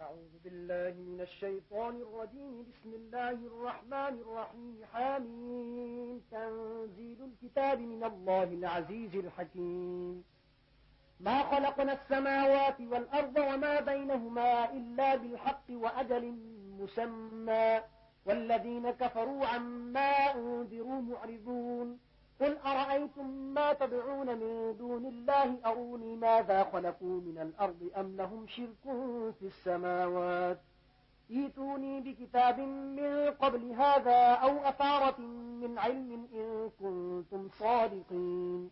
أعوذ بالله من الشيطان الرجيم. بسم الله الرحمن الرحيم. حامين تنزيل الكتاب من الله العزيز الحكيم. ما خلقنا السماوات والأرض وما بينهما إلا بالحق وأجل مسمى. والذين كفروا عما أنذروا معرضون. قل أرأيتم ما تدعون من دون الله أروني ماذا خلقوا من الأرض أم لهم شرك في السماوات؟ إيتوني بكتاب من قبل هذا أو أثارة من علم إن كنتم صادقين.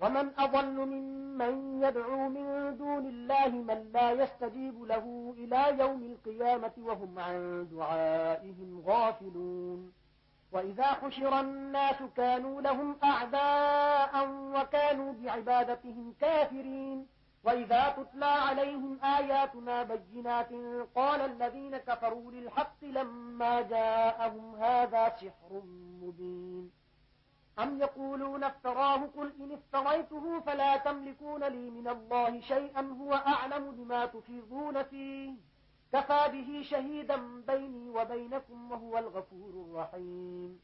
ومن أضل ممن يدعو من دون الله من لا يستجيب له إلى يوم القيامة وهم عن دعائهم غافلون. وَإِذَا حُشِرَ النَّاسُ كَانُوا لَهُمْ أَعْدَاءً وَكَانُوا بِعِبَادَتِهِمْ كَافِرِينَ وَإِذَا تُتْلَى عَلَيْهِمْ آيَاتُنَا بَيِّنَاتٍ قَالَ الَّذِينَ كَفَرُوا لِلْحَقِّ لَمَّا جَاءَهُمْ هَذَا سِحْرٌ مُبِينٌ أَمْ يَقُولُونَ افْتَرَاهُ قُلْ إِنِ افْتَرَيْتُهُ فَلَا تَمْلِكُونَ لِي مِنَ اللَّهِ شَيْئًا هُوَ أَعْلَمُ بِمَا تُفِيضُونَ فِيهِ كفى به شهيدا بيني وبينكم وهو الغفور الرحيم.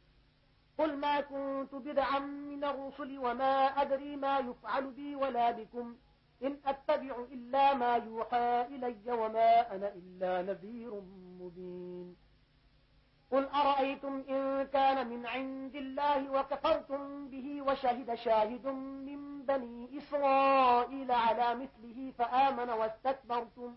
قل ما كنت بدعا من الرسل وما أدري ما يفعل بي ولا بكم. إن أتبع إلا ما يوحى إلي وما أنا إلا نذير مبين. قل أرأيتم إن كان من عند الله وكفرتم به وشهد شاهد من بني إسرائيل على مثله فآمن واستكبرتم.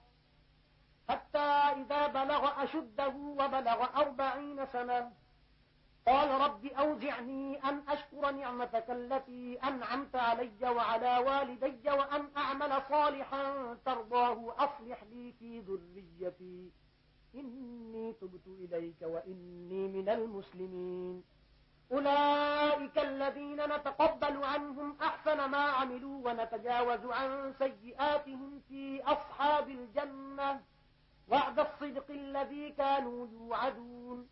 حتى إذا بلغ أشده وبلغ أربعين سنة قال رب أوزعني أن أشكر نعمتك التي أنعمت علي وعلى والدي وأن أعمل صالحا ترضاه أصلح لي في ذريتي. إني تبت إليك وإني من المسلمين. أولئك الذين نتقبل عنهم أحسن ما عملوا ونتجاوز عن سيئاتهم في أصحاب الجنة. وعد الصدق الذي كانوا يوعدون.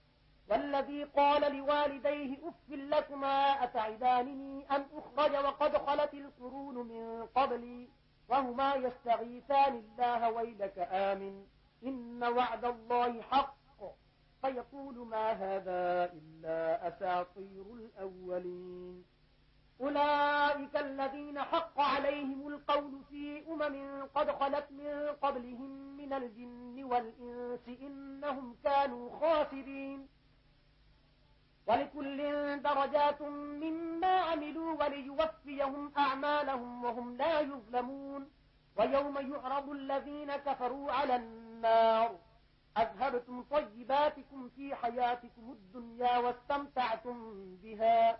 والذي قال لوالديه أفل لكما أتعدانني أن أخرج وقد خلت القرون من قبلي وهما يستغيثان الله ويلك آمن إن وعد الله حق. فيقول ما هذا إلا أساطير الأولين. أولئك الذين حق عليهم القول في أمم قد خلت من قبلهم من الجن والإنس إنهم كانوا خاسرين. ولكل درجات مما عملوا وليوفيهم أعمالهم وهم لا يظلمون. ويوم يعرض الذين كفروا على النار. أذهبتم طيباتكم في حياتكم الدنيا واستمتعتم بها.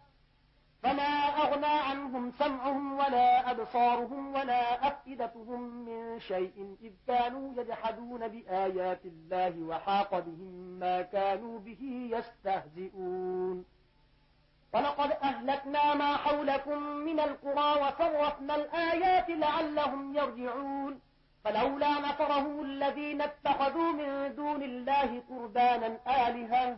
فما أغنى عنهم سمعهم ولا أبصارهم ولا أفئدتهم من شيء إذ كانوا يجحدون بآيات الله وحاق بهم ما كانوا به يستهزئون. ولقد أهلكنا ما حولكم من القرى وصرفنا الآيات لعلهم يرجعون. فلولا نفرهم الذين اتخذوا من دون الله قربانا آلهة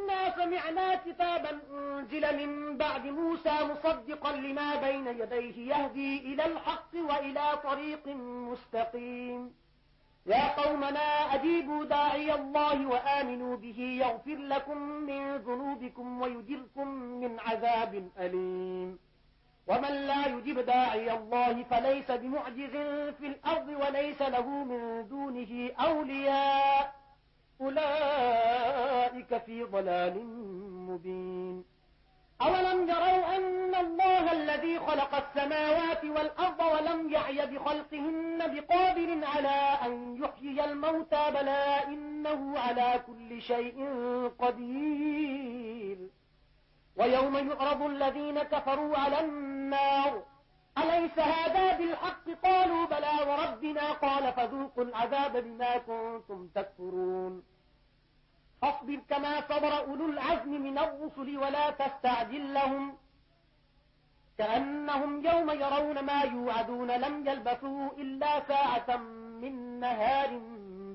سمعنا كتابا أنزل من بعد موسى مصدقا لما بين يديه يهدي إلى الحق وإلى طريق مستقيم. يا قومنا أجيبوا داعي الله وآمنوا به يغفر لكم من ذنوبكم ويجركم من عذاب أليم. ومن لا يجب داعي الله فليس بمعجز في الأرض وليس له من دونه أولياء. أولئك في ضلال مبين. أولم يروا أن الله الذي خلق السماوات والأرض ولم يعي بخلقهن بقادر على أن يحيي الموتى بلا إنه على كل شيء قدير. ويوم يعرض الذين كفروا على النار أليس هذا بالحق؟ قالوا بلى وربنا قال فذوقوا العذاب بما كنتم تكفرون. فاصبر كما صبر أولو العزم من الرسل ولا تستعجل لهم. كأنهم يوم يرون ما يوعدون لم يلبثوا إلا ساعة من نهار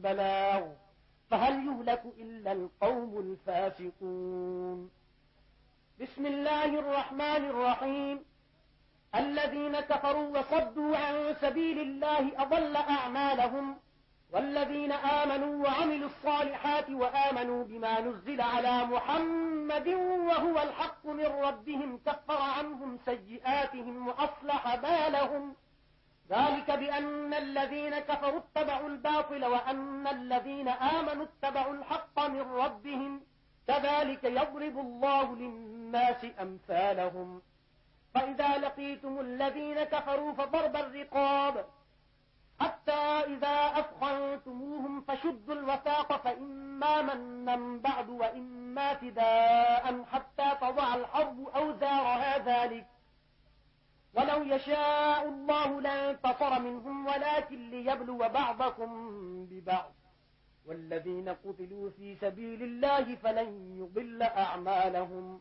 بلاغ. فهل يهلك إلا القوم الفاسقون. بسم الله الرحمن الرحيم. الذين كفروا وصدوا عن سبيل الله أضل أعمالهم والذين آمنوا وعملوا الصالحات وآمنوا بما نزل على محمد وهو الحق من ربهم كفر عنهم سيئاتهم وأصلح بالهم ذلك بأن الذين كفروا اتبعوا الباطل وأن الذين آمنوا اتبعوا الحق من ربهم كذلك يضرب الله للناس أمثالهم فإذا لقيتم الذين كفروا فضرب الرقاب حتى إذا أفخنتموهم فشدوا الوثاق فإما منا بعد وإما فداء حتى تضع الحرب أوزارها ذلك ولو يشاء الله لانتصر منهم ولكن ليبلو بعضكم ببعض والذين قتلوا في سبيل الله فلن يضل أعمالهم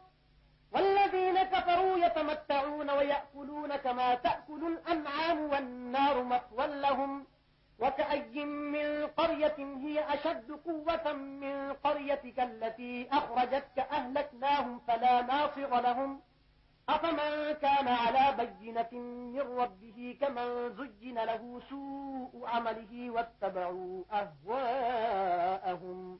والذين كفروا يتمتعون ويأكلون كما تأكل الأنعام والنار مطوى لهم وكأي من قرية هي أشد قوة من قريتك التي أخرجتك أهلكناهم فلا ناصر لهم أفمن كان على بينة من ربه كمن زجن له سوء عمله واتبعوا أهواءهم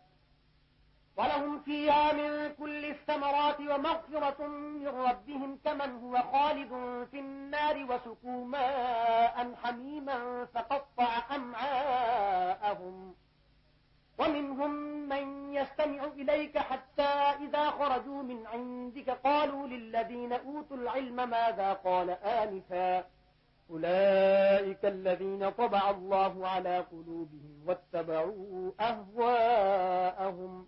ولهم فيها من كل الثمرات ومغفرة من ربهم كمن هو خالد في النار وسقوا ماء حميما فقطع أمعاءهم. ومنهم من يستمع إليك حتى إذا خرجوا من عندك قالوا للذين أوتوا العلم ماذا قال آنفا. أولئك الذين طبع الله على قلوبهم واتبعوا أهواءهم.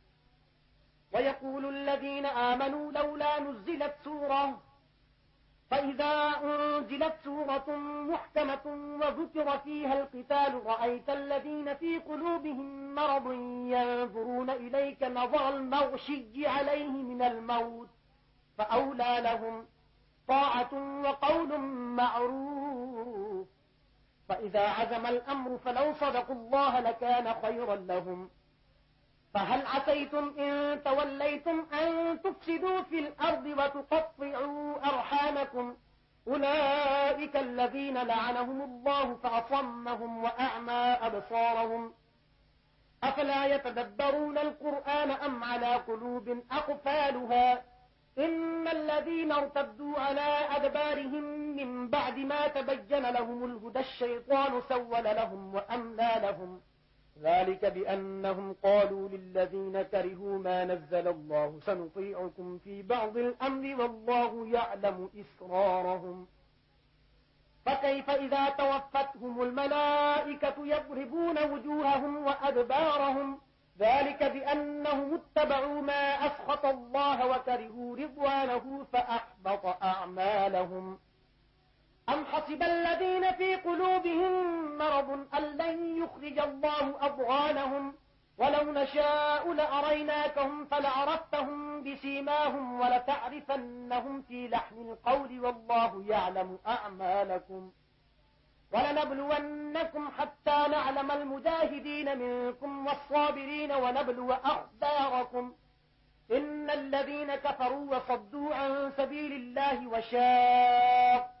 ويقول الذين آمنوا لولا نزلت سورة فإذا أنزلت سورة محكمة وذكر فيها القتال رأيت الذين في قلوبهم مرض ينظرون إليك نظر المغشي عليه من الموت فأولى لهم طاعة وقول معروف. فإذا عزم الأمر فلو صدقوا الله لكان خيرا لهم. فهل عتيتم إن توليتم أن تفسدوا في الأرض وتقطعوا أرحامكم؟ أولئك الذين لعنهم الله فأصمهم وأعمى أبصارهم. أفلا يتدبرون القرآن أم على قلوب أقفالها؟ إن الذين ارتدوا على أدبارهم من بعد ما تبين لهم الهدى الشيطان سول لهم وأملى لهم. ذلك بأنهم قالوا للذين كرهوا ما نزل الله سنطيعكم في بعض الأمر والله يعلم إسرارهم. فكيف إذا توفتهم الملائكة يضربون وجوههم وأدبارهم؟ ذلك بأنهم اتبعوا ما أسخط الله وكرهوا رضوانه فأحبط أعمالهم. أم حسب الذين في قلوبهم مرض أن لن يخرج الله أضغانهم ولو نشاء لأريناكهم فلعرفتهم بسيماهم ولتعرفنهم في لحن القول والله يعلم أعمالكم ولنبلونكم حتى نعلم المجاهدين منكم والصابرين ونبلو أخباركم إن الذين كفروا وصدوا عن سبيل الله وشاقوا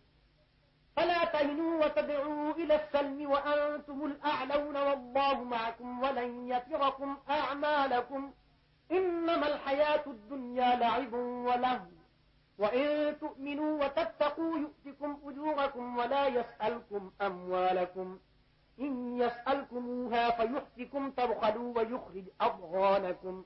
فلا تهنوا وتدعوا إلى السلم وأنتم الأعلون والله معكم ولن يتركم أعمالكم إنما الحياة الدنيا لعب وله وإن تؤمنوا وتتقوا يؤتكم أجوركم ولا يسألكم أموالكم. إن يسألكموها فيحتكم تبخلوا ويخرج أضغانكم.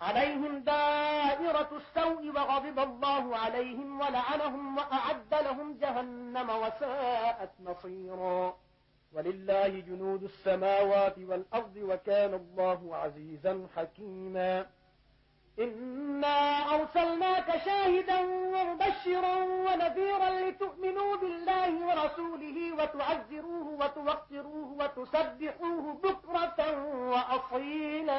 عليهم دائرة السوء وغضب الله عليهم ولعنهم وأعد لهم جهنم وساءت مصيرا. ولله جنود السماوات والأرض وكان الله عزيزا حكيما. إنا أرسلناك شاهدا ومبشرا ونذيرا لتؤمنوا بالله ورسوله وتعزروه وتوقروه وتسبحوه بكرة وأصيلا.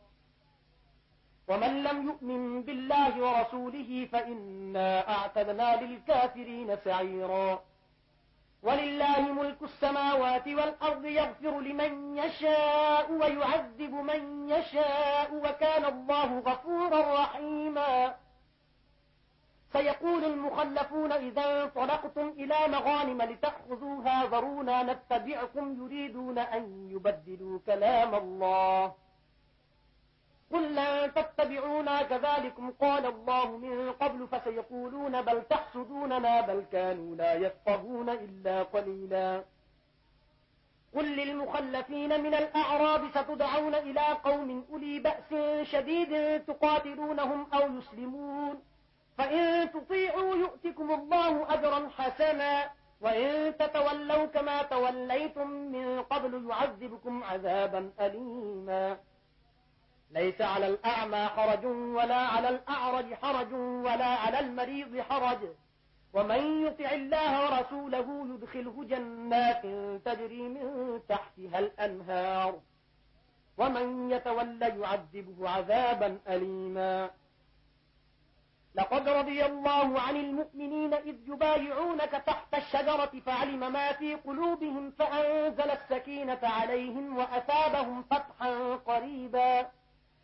ومن لم يؤمن بالله ورسوله فإنا أعتدنا للكافرين سعيرا. ولله ملك السماوات والأرض يغفر لمن يشاء ويعذب من يشاء وكان الله غفورا رحيما. سيقول المخلفون إذا انطلقتم إلى مغانم لتأخذوها ذرونا نتبعكم يريدون أن يبدلوا كلام الله. قل لن تتبعونا كذلكم قال الله من قبل فسيقولون بل تحسدوننا بل كانوا لا يفقهون إلا قليلا. قل للمخلفين من الأعراب ستدعون إلى قوم أولي بأس شديد تقاتلونهم أو يسلمون. فإن تطيعوا يؤتكم الله أجرا حسنا وإن تتولوا كما توليتم من قبل يعذبكم عذابا أليما. ليس على الأعمى حرج ولا على الأعرج حرج ولا على المريض حرج. ومن يطع الله ورسوله يدخله جنات تجري من تحتها الأنهار. ومن يتولى يعذبه عذابا أليما. لقد رضي الله عن المؤمنين إذ يبايعونك تحت الشجرة فعلم ما في قلوبهم فأنزل السكينة عليهم وأثابهم فتحا قريبا.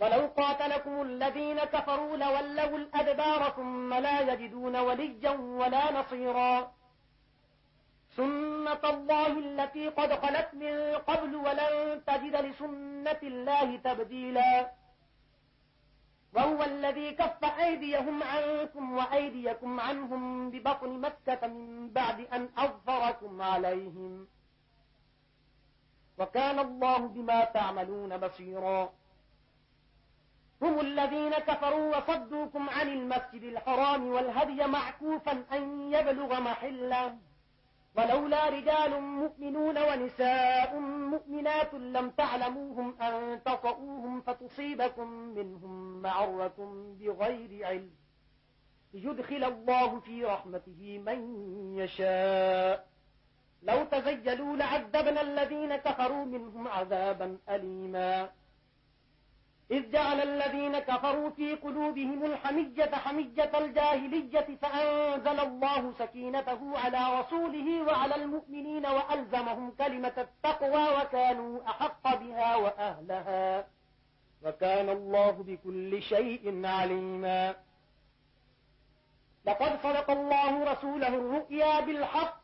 ولو قاتلكم الذين كفروا لولوا الأدبار ثم لا يجدون وليا ولا نصيرا. سنة الله التي قد خلت من قبل ولن تجد لسنة الله تبديلا. وهو الذي كف أيديهم عنكم وأيديكم عنهم ببطن مكة من بعد أن أظهركم عليهم. وكان الله بما تعملون بصيرا. هم الذين كفروا وصدوكم عن المسجد الحرام والهدي معكوفا أن يبلغ محلا. ولولا رجال مؤمنون ونساء مؤمنات لم تعلموهم أن تطؤوهم فتصيبكم منهم معرة بغير علم. يدخل الله في رحمته من يشاء. لو تزيلوا لعذبنا الذين كفروا منهم عذابا أليما. إذ جعل الذين كفروا في قلوبهم الحمية حمية الجاهلية فأنزل الله سكينته على رسوله وعلى المؤمنين وألزمهم كلمة التقوى وكانوا أحق بها وأهلها وكان الله بكل شيء عليما لقد صدق الله رسوله الرؤيا بالحق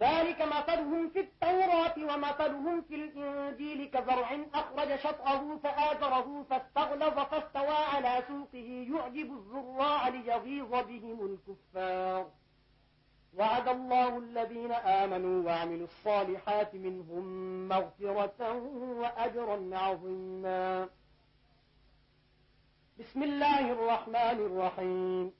ذلك مثلهم في التوراة ومثلهم في الإنجيل كزرع أخرج شطأه فآذره فاستغلظ فاستوى على سوقه يعجب الزراع ليغيظ بهم الكفار. وعد الله الذين آمنوا وعملوا الصالحات منهم مغفرة وأجرا عظيما. بسم الله الرحمن الرحيم.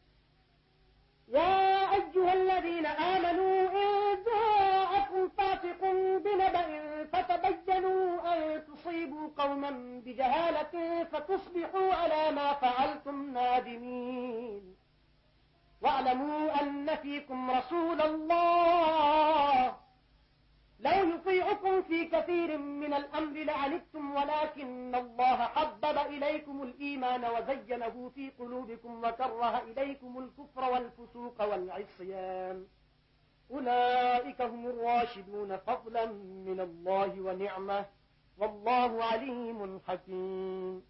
يا أيها الذين آمنوا إن جاءكم فاسق بنبأ فتبينوا أن تصيبوا قوما بجهالة فتصبحوا على ما فعلتم نادمين. واعلموا أن فيكم رسول الله. لو يطيعكم في كثير من الأمر لعنتم ولكن الله حبب إليكم الإيمان وزينه في قلوبكم وكره إليكم الكفر والفسوق والعصيان. أولئك هم الراشدون فضلا من الله ونعمة. والله عليم حكيم.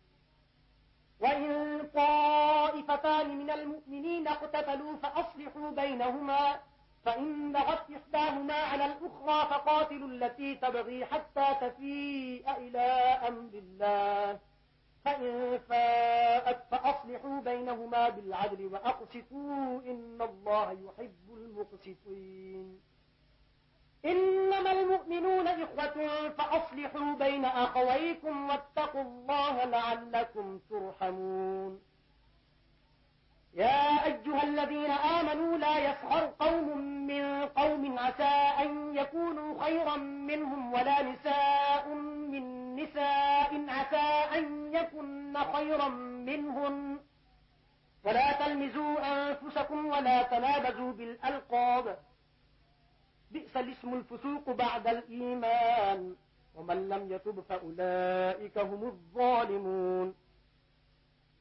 وإن طائفتان من المؤمنين اقتتلوا فأصلحوا بينهما. فإن بغت إحداهما على الأخرى فقاتلوا التي تبغي حتى تفيء إلى أمر الله. فإن فاءت فأصلحوا بينهما بالعدل وأقسطوا إن الله يحب المقسطين. إنما المؤمنون إخوة فأصلحوا بين أخويكم واتقوا الله لعلكم ترحمون. يا أيها الذين آمنوا لا يسخر قوم من قوم عسى أن يكونوا خيرا منهم ولا نساء من نساء عسى أن يكن خيرا منهم ولا تلمزوا أنفسكم ولا تنابزوا بالألقاب. بئس الاسم الفسوق بعد الإيمان. ومن لم يتب فأولئك هم الظالمون.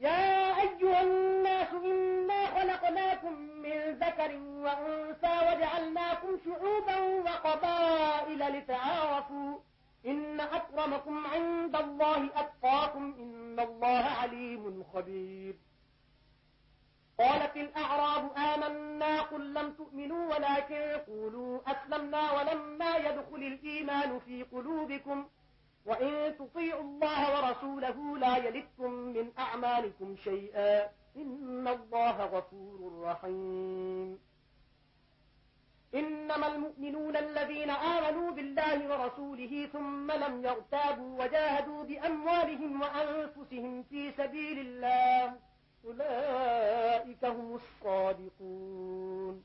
يا أيها الناس إنا خلقناكم من ذكر وأنسى وجعلناكم شعوبا وقبائل لتعارفوا. إن أكرمكم عند الله أتقاكم إن الله عليم خبير. قالت الأعراب آمنا قل لم تؤمنوا ولكن قولوا أسلمنا ولما يدخل الإيمان في قلوبكم. وإن تطيعوا الله ورسوله لا يلدكم من أعمالكم شيئا إن الله غفور رحيم. إنما المؤمنون الذين آمنوا بالله ورسوله ثم لم يغتابوا وجاهدوا بأموالهم وأنفسهم في سبيل الله أولئك هم الصادقون.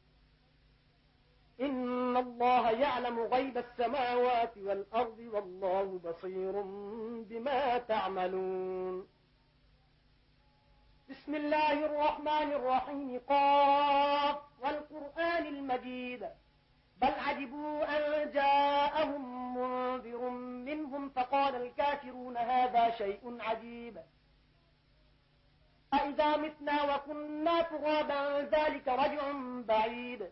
إن الله يعلم غيب السماوات والأرض والله بصير بما تعملون. بسم الله الرحمن الرحيم. قاف. والقرآن المجيد. بل عجبوا أن جاءهم منذر منهم فقال الكافرون هذا شيء عجيب. أئذا متنا وكنا تغابا ذلك رجع بعيد.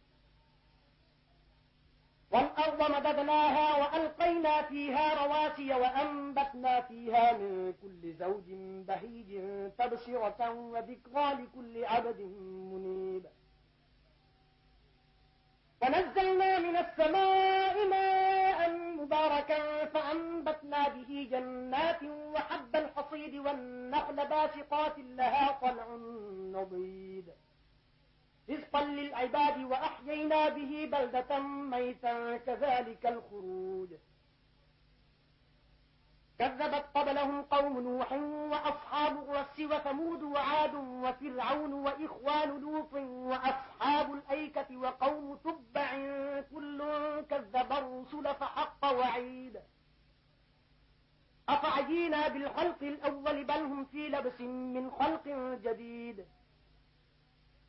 والأرض مددناها وألقينا فيها رواسي وأنبتنا فيها من كل زوج بهيج تبصرة وذكرى لكل عبد منيب. ونزلنا من السماء ماء مباركا فأنبتنا به جنات وحب الحصيد والنخل باسقات لها طلع نضيب للعباد وأحيينا به بلدة ميتا كذلك الخروج كذبت قبلهم قوم نوح وأصحاب غرس وثمود وعاد وفرعون وإخوان لوط وأصحاب الأيكة وقوم تبع كل كذب الرسل فحق وعيد أفعجينا بالخلق الأول بل هم في لبس من خلق جديد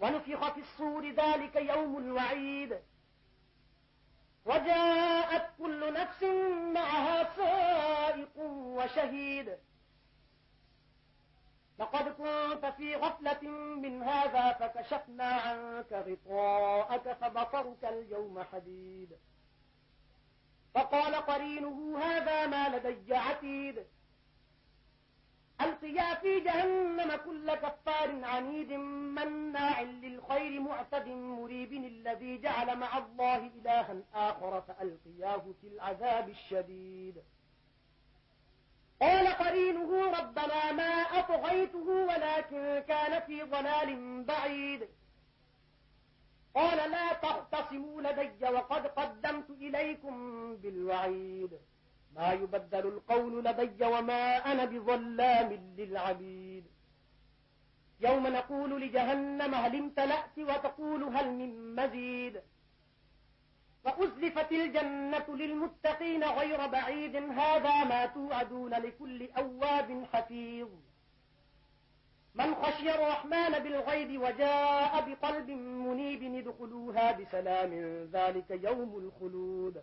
ونفخ في الصور ذلك يوم الوعيد. وجاءت كل نفس معها سائق وشهيد. لقد كنت في غفلة من هذا فكشفنا عنك غطاءك فبصرك اليوم حديد. فقال قرينه هذا ما لدي عتيد. ألقيا في جهنم كل كفار عنيد مناع للخير معتد مريب الذي جعل مع الله إلها آخر فألقياه في العذاب الشديد. قال قرينه ربنا ما أطغيته ولكن كان في ضلال بعيد. قال لا تختصموا لدي وقد قدمت إليكم بالوعيد. ما يبدل القول لدي وما أنا بظلام للعبيد. يوم نقول لجهنم هل امتلأت وتقول هل من مزيد. وأزلفت الجنة للمتقين غير بعيد. هذا ما توعدون لكل أواب حفيظ. من خشي الرحمن بالغيب وجاء بقلب منيب ندخلوها بسلام. ذلك يوم الخلود.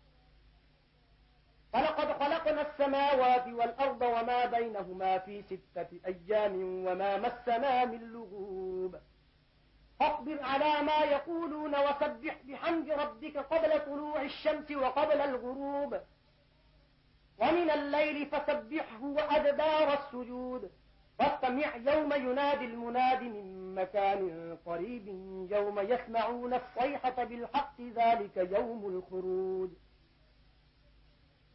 فلقد خلقنا السماوات والأرض وما بينهما في ستة أيام وما مسنا من لغوب. فاقبر على ما يقولون وسبح بحمد ربك قبل طلوع الشمس وقبل الغروب. ومن الليل فسبحه وأدبار السجود. فاستمع يوم ينادي المناد من مكان قريب يوم يسمعون الصيحة بالحق ذلك يوم الخروج.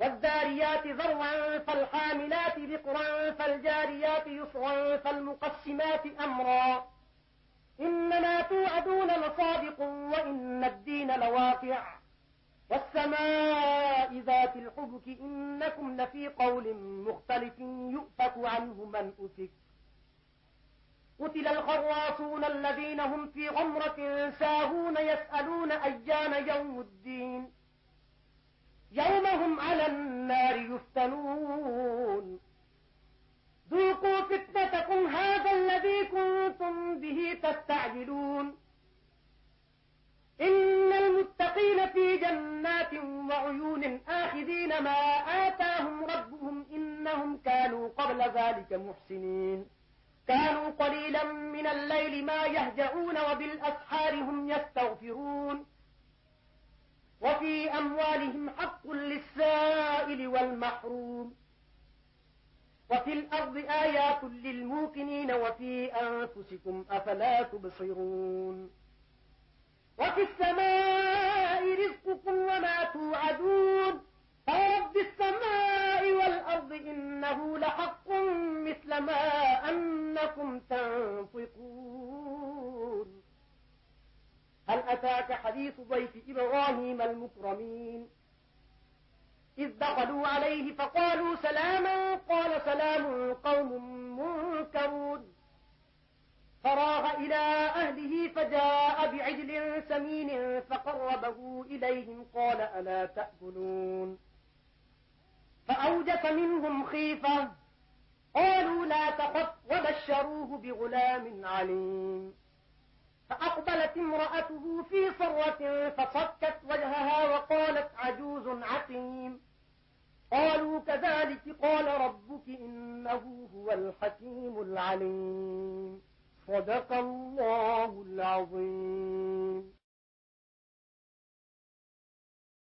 والداريات ذروا فالحاملات بقرا فالجاريات يسرا فالمقسمات أمرا. إنما توعدون لصادق وإن الدين لواقع. والسماء ذات الحبك إنكم لفي قول مختلف يؤفك عنه من أفك. قتل الخراصون الذين هم في غمرة ساهون يسألون أيان يوم الدين. يوم هم على النار يفتنون ذوقوا فتنتكم هذا الذي كنتم به تستعجلون. إن المتقين في جنات وعيون آخذين ما آتاهم ربهم إنهم كانوا قبل ذلك محسنين كانوا قليلا من الليل ما يهجعون وبالأسحار هم يستغفرون وفي أموالهم حق للسائل والمحروم. وفي الأرض آيات للموقنين وفي أنفسكم أفلا تبصرون. وفي السماء رزقكم وما توعدون. فرب السماء والأرض إنه لحق مثل ما ذاك حديث ضيف إبراهيم المكرمين. إذ دخلوا عليه فقالوا سلاما قال سلام قوم منكرون. فراغ إلى أهله فجاء بعجل سمين فقربه إليهم قال ألا تأكلون. فأوجف منهم خيفة. قالوا لا تخف وبشروه بغلام عليم. فأقبلت امرأته في صرة فصكت وجهها وقالت عجوز عقيم. قالوا كذلك قال ربك إنه هو الحكيم العليم. صدق الله العظيم.